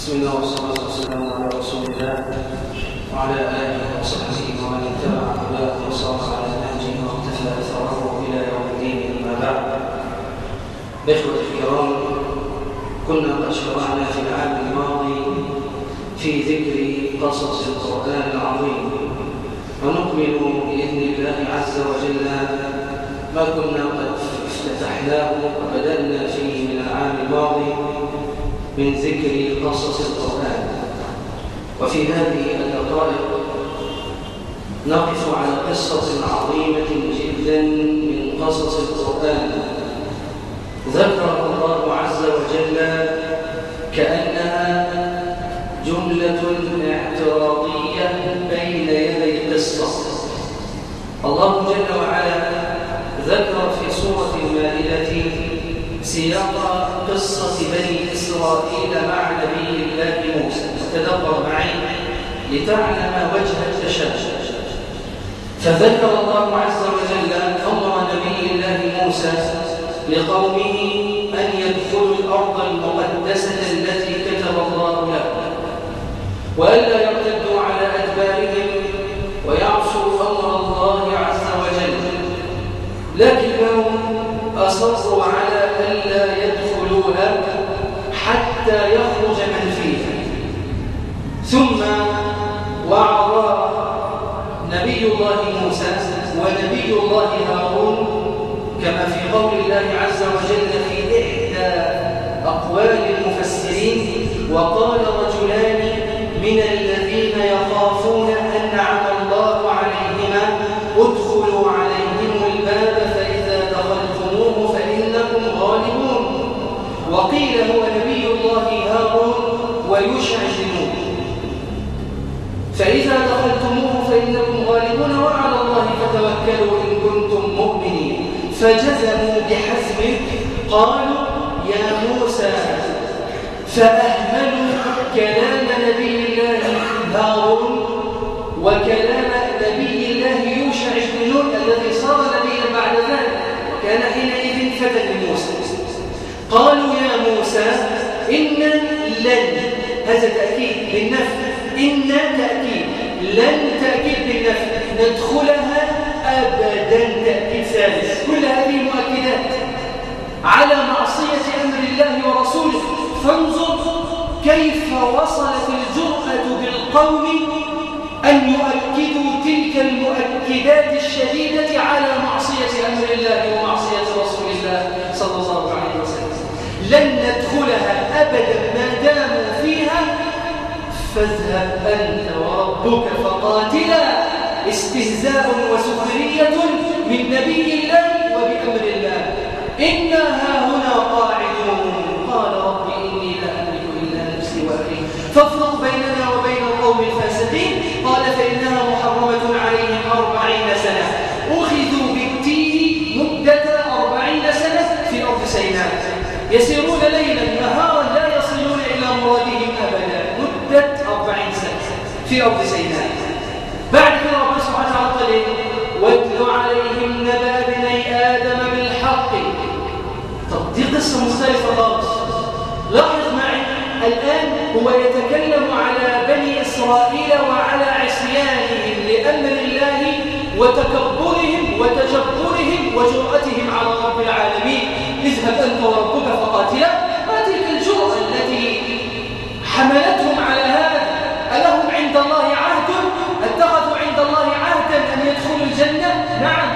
بسم الله والصلاة والسلام على رسول الله وعلى آله وصحبه ومن اتبع هداه وصار على نهجه واقتفى أثره إلى يوم الدين أما بعد. إخوة الكرام كنا قد شرعنا في العام الماضي في ذكر قصص القرآن العظيم. ونكمل بإذن الله عز وجل ما كنا قد افتتحناه وبدأنا فيه من العام الماضي من ذكر قصص القرآن. وفي هذه الدقائق نقف على قصة عظيمة جدا من قصص القرآن. ذكر الله عز وجل كأنها جملة اعتراضية بين يدي القصة الله جل وعلا ذكر في سورة المائدة سياق قصة بني إسرائيل مع نبي الله موسى. تدبر معي لتعلم وجه التشابه فذكر الله عز وجل أمر نبي الله موسى لقومه أن يدخلوا الأرض المقدسة التي كتب الله له وألا يرتدوا على أدبارهم ويعصوا أمر الله عز وجل. لكنهم أصروا على ألا يدخلوها يخرج من فيها ثم وعظ نبي الله موسى ونبي الله هارون كما في قول الله عز وجل في إحدى أقوال المفسرين وقال رجلان من الذين يخافون أن نعم الله عليهما ادخلوا عليهم الباب فإذا دخلتموه فإنكم غالبون وقيل هو نبي الله هارون بن فإذا دخلتموه فإنكم غالبون وعلى الله فتوكلوا إن كنتم مؤمنين. فجزموا بحزم قالوا يا موسى فأهملوا كلام نبي الله هارون وكلام نبي الله يوشع بن نون الذي صار نبيا بعد ذلك. وكان حينئذ فتى لموسى. قالوا يا موسى إن لن هذا تأكيد للنفي إن تأكيد لن تأكيد بالنفي ندخلها أبدا تأكيد ثالث. كل هذه المؤكدات على معصية أمر الله ورسوله. فانظر كيف وصلت الجرأة بالقوم أن يؤكدوا تلك المؤكدات الشديدة على معصية أمر الله ومعصية رسول الله صلى الله عليه وسلم. لن ندخلها أبدا ما داموا فاذهب أنت وربك فقاتلا. استهزاء وسخرية من نبي الله وبأمر الله. إنا أرض سيناء بعد كده ربنا سبحانه وتعالى قال واتل عليهم نبأ بني آدم بالحق. طب دي قصة مختلفة خالص. لاحظ معي الآن هو يتكلم على بني إسرائيل وعلى عصيانهم لأمر الله وتكبرهم وتجبرهم وجرأتهم على رب العالمين. اذهب أنت وربك فقاتلا. ما تلك الجرأة التي حملتهم عهدا أن يدخلوا الجنة؟ نعم.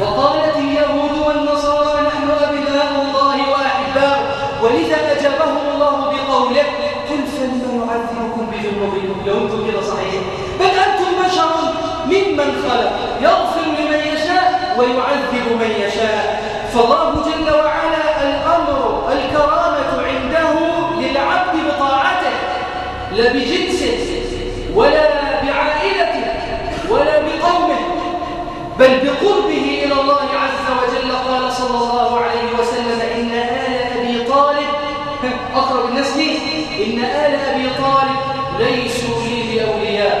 وقالت اليهود والنصارى نحن أبناء الله وأحباؤه. ولذا أجابهم الله بقوله قل فلم يعذبكم بذنوبكم. لو أنتم كده صحيح بل أنتم بشر ممن خلق. يغفر لمن يشاء ويعذب من يشاء. فالله جل وعلا إن آل أبي طالب ليسوا لي بأولياء.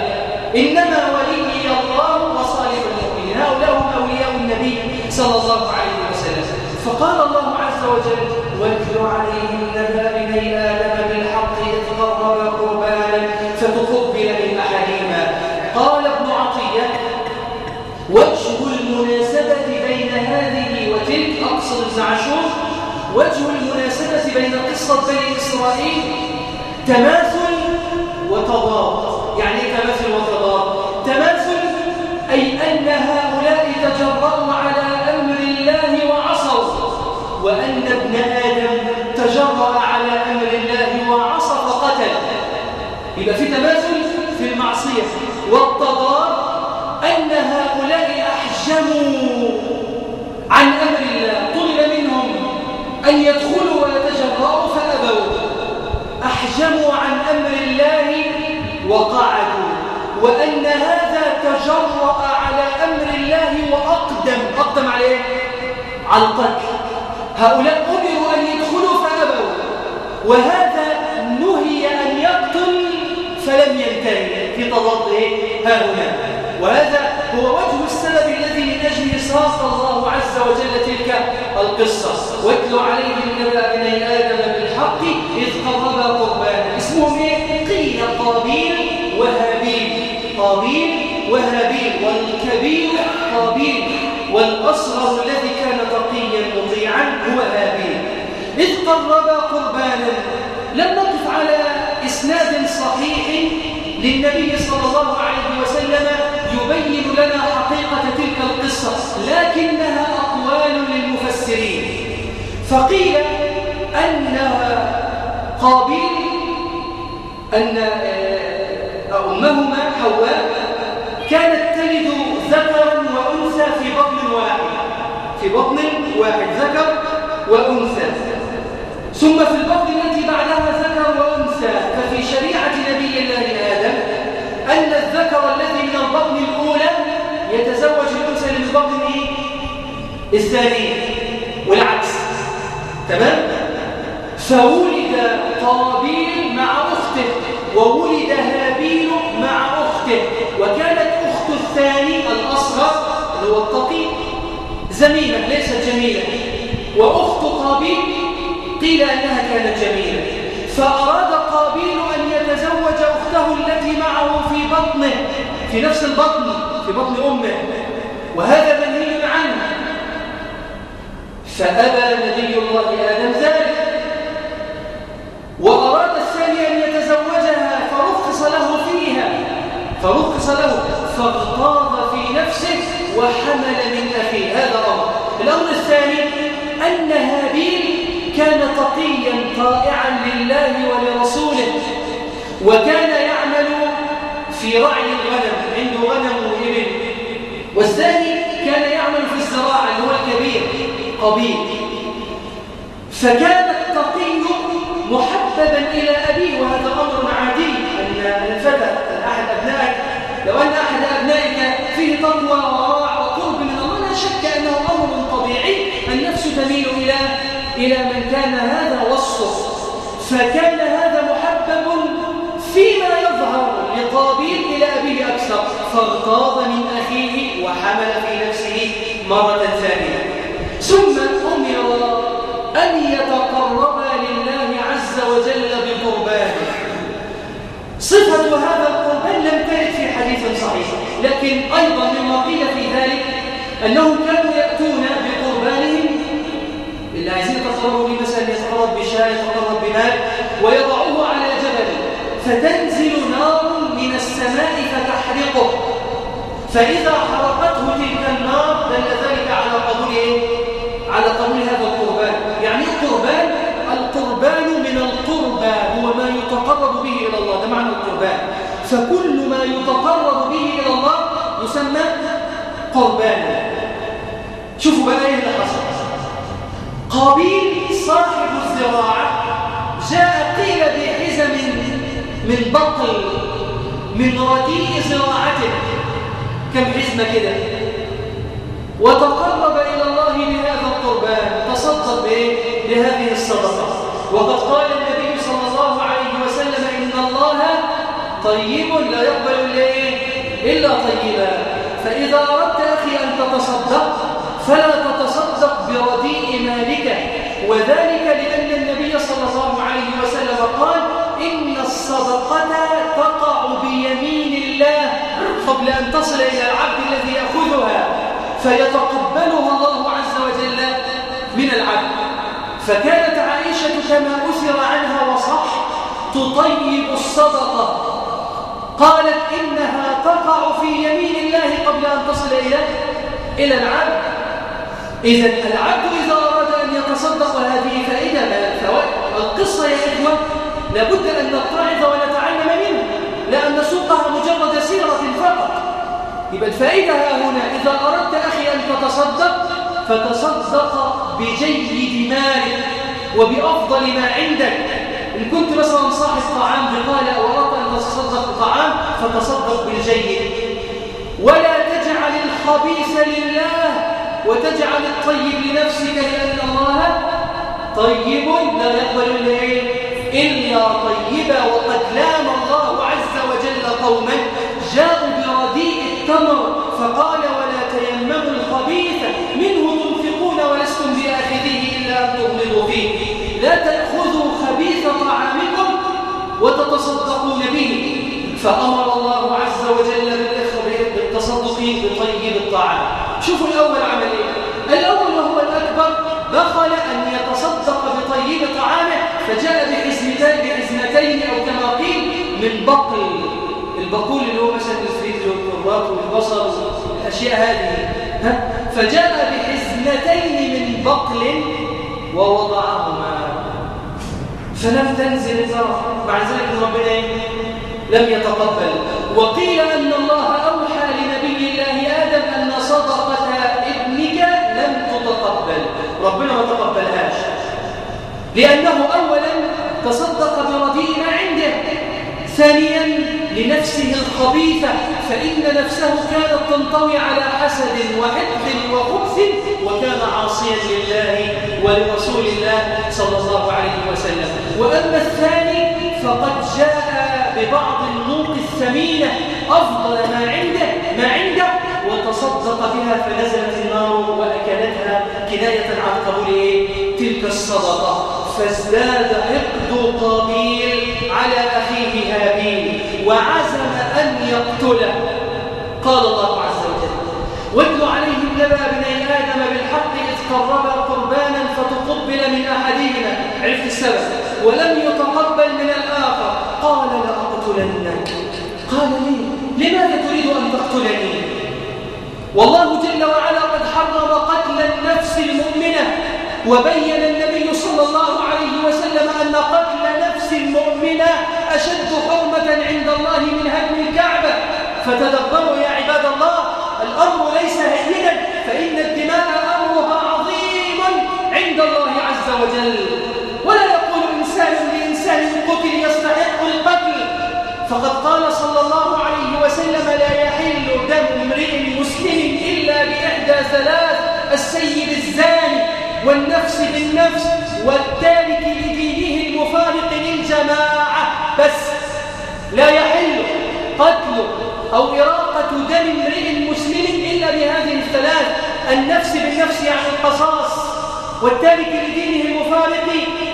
إنما ولي الله وصالح المؤمنين. هؤلاء هم أولياء النبي صلى الله عليه وسلم. فقال الله عز وجل واتل عليهم نبأ بني آدم بالحق إذ قرب قربانا فتقبل من أحدهما. قال ابن عطية وجه المناسبة بين هذه وتلك أقصد ابن عاشور وجه المناسبة بين قصة بني إسرائيل تماثل وتضاد. يعني إيه تماثل وتضاد؟ تماثل أي أن هؤلاء تجرأوا على أمر الله وعصوا وأن ابن آدم تجرأ على أمر الله وعصى فقتل. يبقى في تماثل في المعصية. والتضاد أن هؤلاء أحجموا عن أمر الله. طلب منهم أن يدخلوا ويتجرأوا فأبوا أحجموا عن أمر الله وقعدوا وأن هذا تجرأ على أمر الله وأقدم. أقدم عليه على القتل. هؤلاء أمروا أن يدخلوا فأبوا وهذا نهي أن يقتل فلم ينتهي في تضاد هؤلاء. وهذا هو وجه السبب الذي من أجله ساق الله عز وجل تلك القصة. واتل عليهم نبأ بني آدم بالحق إذ قربا قربانا اسمهم إيه؟ قيل قابيل وهابيل قابيل وهابيل والكبير قابيل والأصغر الذي كان تقيا مطيعا هو هابيل إذ قربا قربانا لم نقف على إسناد صحيح للنبي صلى الله عليه وسلم يبين لنا حقيقة تلك القصة لكنها أقوال للمفسرين. فقيل أنها قابيل أن آه، أمهما حواء كانت تلد ذكرا وأنثى في بطن واحد في بطن واحد ذكر وأنثى ثم في البطن التي بعدها ذكر وأنثى ففي شريعة نبي الله آدم أن الذكر الذي من البطن الأولى يتزوج الأنثى من البطن؟ الثانية والعكس تمام؟ فولد قابيل مع أخته وولد هابيل مع أخته وكانت أخت الثاني الأصغر اللي هو التقي زميلة ليست جميلة. وأخت قابيل قيل أنها كانت جميلة. فأراد قابيل أن يتزوج أخته التي معه في بطنه في نفس البطن في بطن أمه. وهذا منهي عنه. فأبى نبي الله آدم ذلك وأراد الثاني أن يتزوجها فرخص له فيها له فاغتاظ في نفسه وحمل من أخيه هذا أمر الأمر الثاني أن هابيل كان تقيا طائعا لله ولرسوله وكان يعمل في رعي الغنم عنده غنم وإبل. والثاني كان يعمل في الزراعة اللي هو الكبير قبيل. فكان التقي محببا إلى أبيه وهذا أمر عادي أن الفتى أحد أبنائك لو أن أحد أبنائك فيه تقوى وراع وقرب من الله لا شك أنه أمر طبيعي. النفس تميل إلى إلى من كان هذا وصفه فكان هذا محبب فيما يظهر لقابيل إلى أبيه أكثر. فاغتاظ من أخيه وحمل في نفسه مرة ثانية. ثم أمر أن يتقربا لله عز وجل بقربانه. صفة هذا القربان لم ترد في حديث صحيح. لكن أيضا مما قيل في ذلك أنهم كانوا يأتون بقربانهم اللي عايزين يتقربوا به مثلا يتقرب بشاة يتقرب بمال ويضعوه على جبل. فتنزل نار من السماء فتحرقه. فإذا حرقته تلك النار دل ذلك على قبول إيه؟ على قبول هذا القربان. يعني القربان؟ القربان من القربى هو ما يتقرب به إلى الله. ده معنى القربان. فكل ما يتقرب به إلى الله يسمى قربانا شوفوا بقى إيه اللي حصل. قابيل صاحب الزراعة جاء قيل بحزم من بطل من رديء زراعته. كم حزمة كده؟ وتقرب إلى الله بهذا القربان. تصدق به بهذه الصدقة. وقد قال النبي صلى الله عليه وسلم إن الله طيب لا يقبل إلا طيبا. فإذا أردت أخي أن تتصدق فلا تتصدق برديء مالك. وذلك لأن النبي صلى الله عليه وسلم قال إن الصدقة تقع بيمين الله قبل أن تصل إلى العبد الذي يأخذها. فيتقبلها الله عز وجل من العبد. فكانت عائشة كما أثر تطيب الصدقة. قالت إنها تقع في يمين الله قبل أن تصل إلى إلى العبد. إذا العبد إذا أراد أن يتصدق هذه فائدة من الفوائد القصة يا إخوة لابد أن نتعظ ونتعلم منها لا أن نسوقها مجرد سيرة فقط. يبقى الفائدة هنا إذا أردت أخي أن تتصدق فتصدق بجيد مالك وبأفضل ما عندك. إن كنت مثلا صاحب طعام بقالة وأردت أن تتصدق بطعام فتصدق بالجيد. ولا تجعل الخبيث لله وتجعل الطيب لنفسك لأن الله طيب لا يقبل إلا طيبا وقد لام الله عز وجل قوما جاءوا برديء التمر فقال قيل من بقل البقول اللي هو مثلا الفريد والكرات والبصر والأشياء هذه ها؟ فجاء بحزمتين من بقل ووضعهما فلم تنزل الزرع مع ذلك ربنا؟ لم يتقبل وقيل أن الله أوحى لنبي الله آدم أن صدقة ابنك لم تتقبل ربنا ما تقبلهاش لأنه أولا تصدق برديء ما عنده ثانيا لنفسه الخبيثة فإن نفسه كانت تنطوي على حسد وحقد وخبث وكان عاصيا لله ولرسول الله صلى الله عليه وسلم وأما الثاني فقد جاء ببعض النوق الثمينة أفضل ما عنده ما عنده وتصدق بها فنزلت النار وأكلتها كناية عن قبول إيه؟ تلك الصدقة فازداد حقد قابيل على أخيه هابيل وعزم أن يقتله. قال الله عز وجل واتل عليهم نبأ بني آدم بالحق إذ قربا قربانا فتقبل من أحدهما. عرفت السبب. ولم يتقبل من الآخر. قال لأقتلنك. قال لي لماذا تريد أن تقتلني؟ والله جل وعلا قد حرم قتل النفس المؤمنة. وبين النبي صلى الله عليه وسلم أن قتل نفس المؤمنة أشد حرمة عند الله من هدم الكعبة. فتدبروا يا عباد الله الأمر ليس هينا فإن الدماء أمرها عظيم عند الله عز وجل. ولا يقول إنسان لإنسان قتل يستحق القتل. فقد قال صلى الله عليه وسلم لا يحل دم امرئ مسلم إلا بإحدى ثلاث والنفس بالنفس والتارك لدينه المفارق للجماعة. بس لا يحل قتل أو إراقة دم امرئ مسلم إلا بهذه الثلاث. النفس بالنفس يعني القصاص. والتارك لدينه المفارق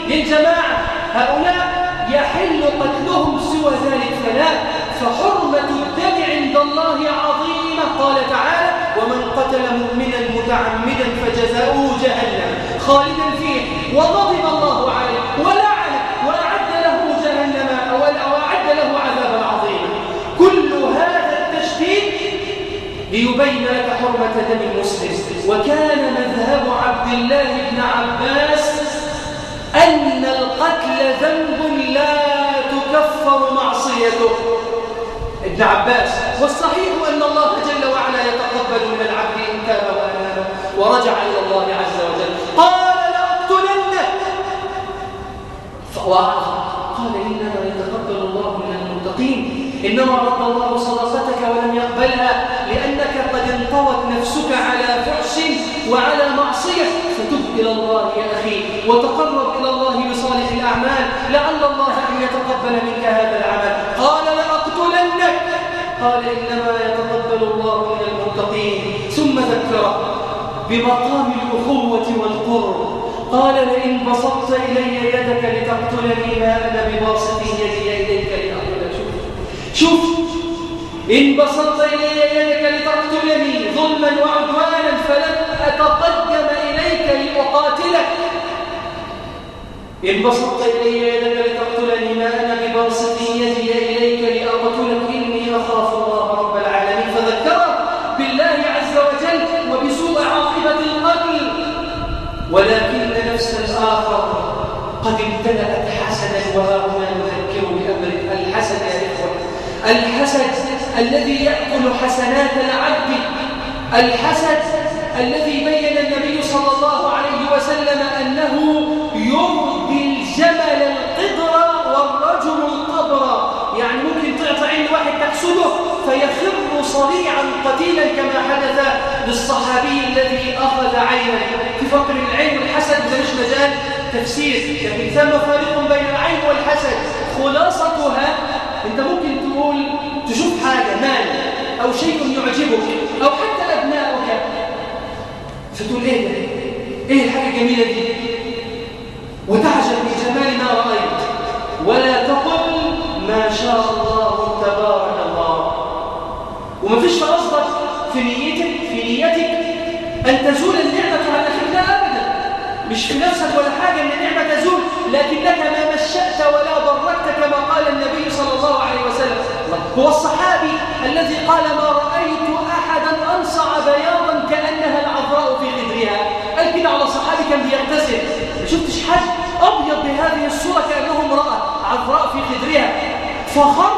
للجماعة. هؤلاء يحل قتلهم سوى ذلك ثلاث فحرمة الدم عند الله عظيمة. قال تعالى ومن قتل مؤمنا متعمدا فجزاؤه جهنم. خالدا فيه. وغضب الله عليه. ولعنه وأعد له جهنم أو أعد له عذابا عظيما. كل هذا التشديد ليبين لك حرمة دم المسلم. وكان مذهب عبد الله بن عباس أن القتل ذنب لا تكفر معصيته. ابن عباس. والصحيح أن الله يتقبل من العبد إن تاب وأناب ورجع إلى الله عز وجل. قال لأقتلنه قال إنما يتقبل الله من المتقين إنما رد الله صدقتك ولم يقبلها لأنك قد انطوت نفسك على فحش وعلى معصية. فتب إلى الله يا أخي وتقرب إلى الله بصالح الأعمال لعل الله أن يتقبل منك هذا العمل. قال لأقتلنك قال إنما يتقبل الله المتقين. ثم ذكره بمقام الأخوة والقرب. قال لئن بسطت إلي يدك لتقتلني ما أنا بباسط يدي إليك لأقتلك شوف شوف. إن بسطت إلي يدك لتقتلني ظلما وعدوانا فلن أتقدم إليك لأقاتلك. إن بسطت إلي يدك لتقتلني ما أنا ولكن نفس الآخر قد امتلأت حسدا وهاهنا نذكر بأمر الحسد يا إخوة. الحسد الذي يأكل حسنات العبد الحسد الذي بين النبي صلى الله عليه وسلم أنه يرضي الجمل القدر والرجل القبر. يعني ممكن تعطي عند واحد تحسده فيخر صريعا قتيلا كما حدث للصحابي الذي أخذ عينا. في فقر العين والحسد ملوش مجال تفسير. لكن ثم فرق بين العين والحسد خلاصتها أنت ممكن تقول تشوف حاجة مال أو شيء يعجبك أو حتى أبناؤك. فتقول إيه ده؟ إيه الحاجة الجميلة دي؟ وتعجب بجمال ما رأيت. ولا تقل ما شاء الله تبارك وما فيش قصدك في نيتك في نيتك أن تزول النعمة عن أخيك أبدا. مش في نفسك ولا حاجة أن النعمة تزول لكنك ما مشأت ولا ضركت كما قال النبي صلى الله عليه وسلم. هو الصحابي الذي قال ما رأيت أحدا أنصع بياضا كأنها العذراء في خدرها قال كده على صحابي كان بيغتسل ما شفتش حد أبيض بهذه الصورة كأنه امرأة عذراء في خدرها فخر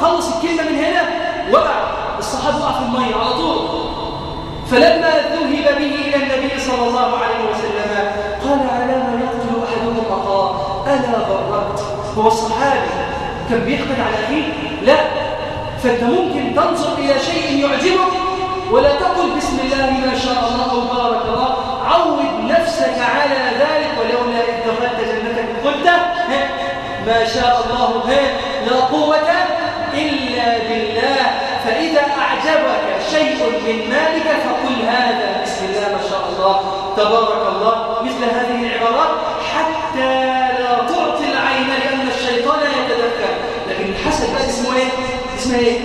خلص الكلمة من هنا. وقع الصحابي وقع في المية على طول. فلما ذهب به إلى النبي صلى الله عليه وسلم قال على ما يقتل أحدهم أخاه ألا بررت هو الصحابي. كان بيحقد على أخيه لا فأنت ممكن تنظر إلى شيء يعجبك ولا تقل بسم الله ما شاء الله أو بارك الله. عود نفسك على ذلك ولولا إذ دخلت جنتك قلت ما شاء الله لا قوة إلا بالله فإذا أعجبك شيء من مالك فقل هذا بسم الله ما شاء الله. تبارك الله مثل هذه العبارات حتى لا تعطي العين لأن الشيطان يتذكر. لكن الحسد بقى اسمه إيه؟ اسمه إيه؟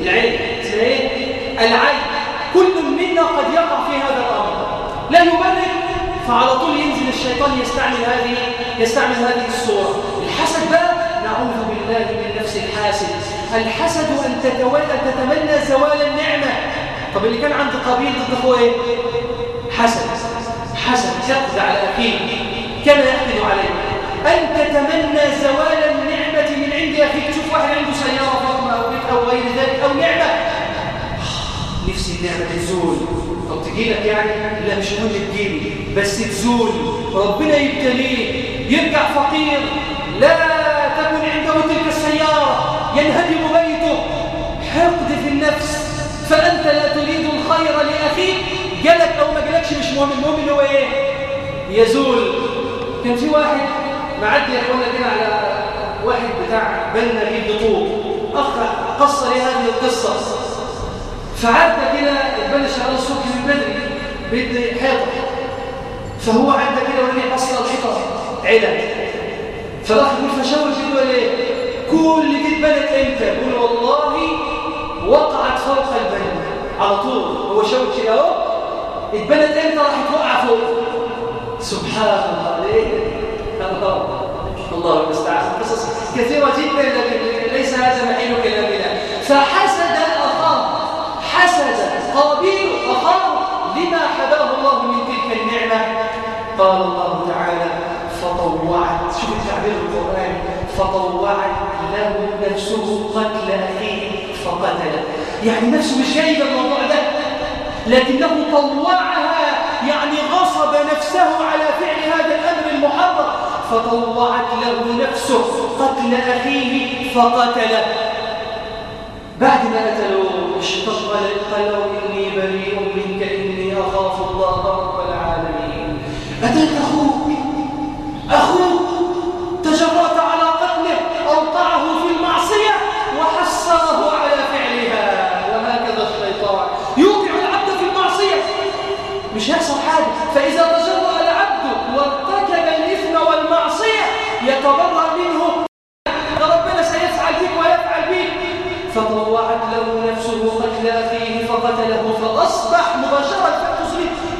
العين. اسمه إيه؟ العين. كل منا قد يقع في هذا الأمر. لا يبرر فعلى طول ينزل الشيطان يستعمل هذه يستعمل هذه الصورة. الحسد بقى نعوذ بالله من نفس الحاسد. الحسد أن تتمنى زوال النعمة. طب اللي كان عند قابيل ضد أخوه إيه؟ حسد. حسد. يقضي على أخيه. كما يقضي عليه. أن تتمنى زوال النعمة من عند أخيك. تشوف واحد عنده سيارة فخمه أو بيت أو غير ذلك أو نعمة. نفسي النعمة تزول. طب تجي لك يعني؟ لا مش مهم تجيلي بس تزول. ربنا يبتليه. يرجع فقير. لا. ينهدم بيته. حقد في النفس. فأنت لا تريد الخير لأخيك. جالك أو ما جالكش مش مهم. المهم اللي هو إيه؟ يزول. كان في واحد معدي يقولنا كده على واحد بتاع بنا بيد طوب أخ قص لي هذه القصة. فعدى كده البنا شغال الصبح من بدري بيد حيطة. فهو عدى كده ولي قص الحيطة. علب فالأخ يقول فشاور كده ولا إيه كل دي اتبنت إمتى يقول والله وقعت فوق البنت على طول. هو شوت كده أهو. اتبنت إمتى راحت وقع فوق. سبحان الله. ليه؟ الله الله المستعان. قصص كثيرة جدا لكن ليس هذا محل كلامنا فحسد اخاه حسد قابيل اخاه لما حباه الله من تلك النعمة. قال الله تعالى فطوعت. شوف التعبير القراني فطوعت له نفسه قتل أخيه فقتله. يعني نفسه مش جايبه الموضوع ده. لكنه طوعها يعني غصب نفسه على فعل هذا الأمر المحرم. فطوعت له نفسه قتل أخيه فقتله. بعد ما قتلوه اشتق قال إني بريء منك إني أخاف الله رب العالمين. أتاك أخوك أخوك تجرأت على قتله اوقعه في المعصيه وحصره على فعلها وهكذا الشيطان يوقع العبد في المعصيه مش هيحصل حاجة فاذا تجرأ العبد وارتكب الاثم والمعصيه يتبرأ منه ربنا سيفعل بك ويفعل بك فطوعت له نفسه قتل اخيه فقتله فأصبح مباشرة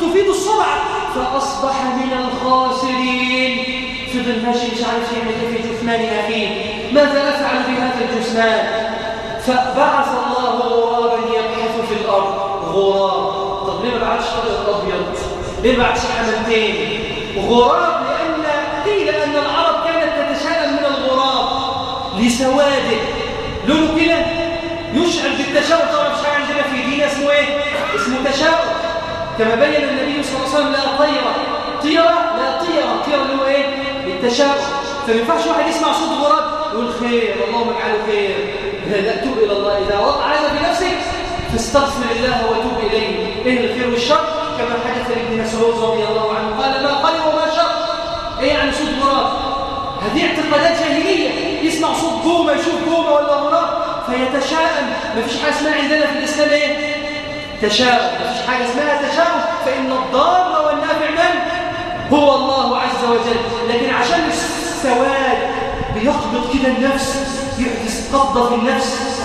تفيد السرعه فأصبح من الخاسرين. فضل ماشي مش عارف يعمل في جثمان اخيه ماذا أفعل بهذا الجثمان؟ فبعث الله غرابا يبحث في الأرض. غراب. طب ليه ما بعتش طائر أبيض؟ ليه ما بعتش حمامتين؟ غراب لأن قيل أن العرب كانت تتشابه لسواده لونه كده يشعر بالتشاؤم طبعا مش حاجة عندنا في دين اسمه اسمه تشاؤم كما بين النبي صلى الله عليه وسلم لا طيرة. طيرة؟ لا طيرة. طيرة اللي هو إيه؟ التشاؤم فما ينفعش واحد يسمع صوت غراب يقول خير اللهم اجعله خير. لا توب إلى الله. إذا وقع هذا في نفسك فاستغفر الله وتوب إليه. إيه الخير والشر؟ كما حدث لابن مسعود رضي الله عنه. قال ما خير وما شر. إيه يعني صوت غراب هذه اعتقادات جاهلية. يسمع صوت بومة يشوف بومة ولا غراب فيتشاءم ما فيش حاجة اسمها عندنا في الإسلام إيه؟ تشاؤم. ما فيش حاجة اسمها تشاؤم. فإن الضار والنافع من؟ هو الله عز وجل. لكن عشان السواد بيقبض كده النفس يحدث قبضه في النفس.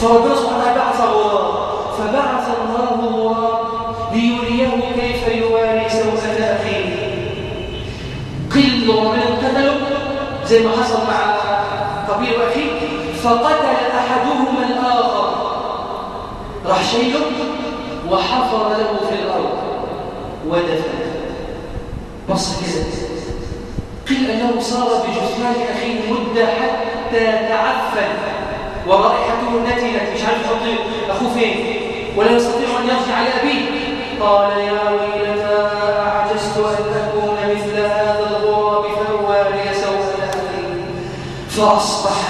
فربنا سبحانه بعث غراب فبعث الله غراب ليريه كيف يواري سوءة أخيه. قيل ومن قتلوا زي ما حصل مع قبيل وأخيه فقتل أحدهما الآخر. راح شيله وحفر له في الأرض. ودفن. بص كده. قيل أنه صار بجثمان أخيه مدة حتى تعفن. ورائحته نتنت مش عارف يحط أخوه فين ولا يستطيع أن يرجع لأبيه. قال يا ويلتى أعجزت أن أكون مثل هذا الغراب فأواري سوء أخي فأصبح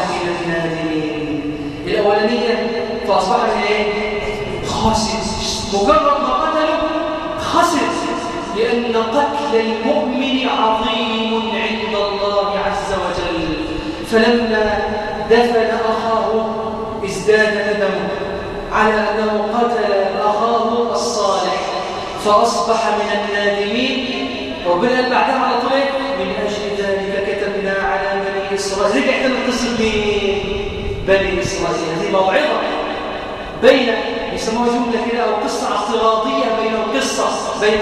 مجرد ما قتله خسر لأن قتل المؤمن عظيم عند الله عز وجل. فلما دفن أخاه ازداد ندمه على أنه قتل أخاه الصالح فأصبح من النادمين. ربنا بعدها على طول من أجل ذلك كتبنا على بني إسرائيل. رجع تاني قصة بني إسرائيل. هذه موعظة بين يسموها جملة كده أو قصة اعتراضية بين القصة بين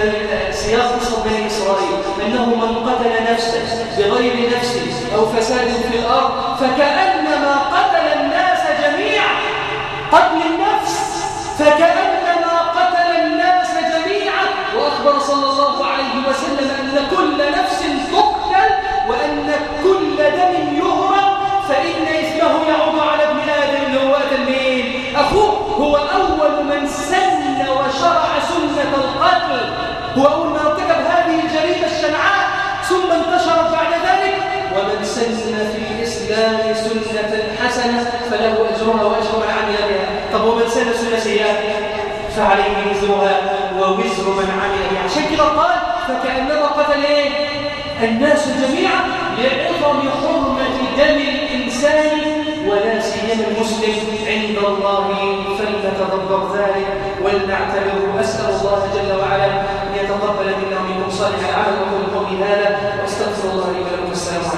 سياق قصة بني إسرائيل أنه من قتل نفسه بغير نفس أو فساد في الأرض فكأنما قتل الناس جميعا قتل النفس فكأنما قتل الناس جميعا. وأخبر صلى الله عليه وسلم أن كل نفس تقتل وأن كل دم يهرق فعليه وزرها ووزر من عمل بها عشان كده قال فكأنما قتل إيه؟ الناس جميعا لعظم حرمة دم الإنسان ولا سيما المسلم عند الله فلنتدبر ذلك. ولنعتبر أسأل الله جل وعلا أن يتقبل منا ومنكم صالح العمل وقول قولي هذا وأستغفر الله لي ولكم. السلام عليكم.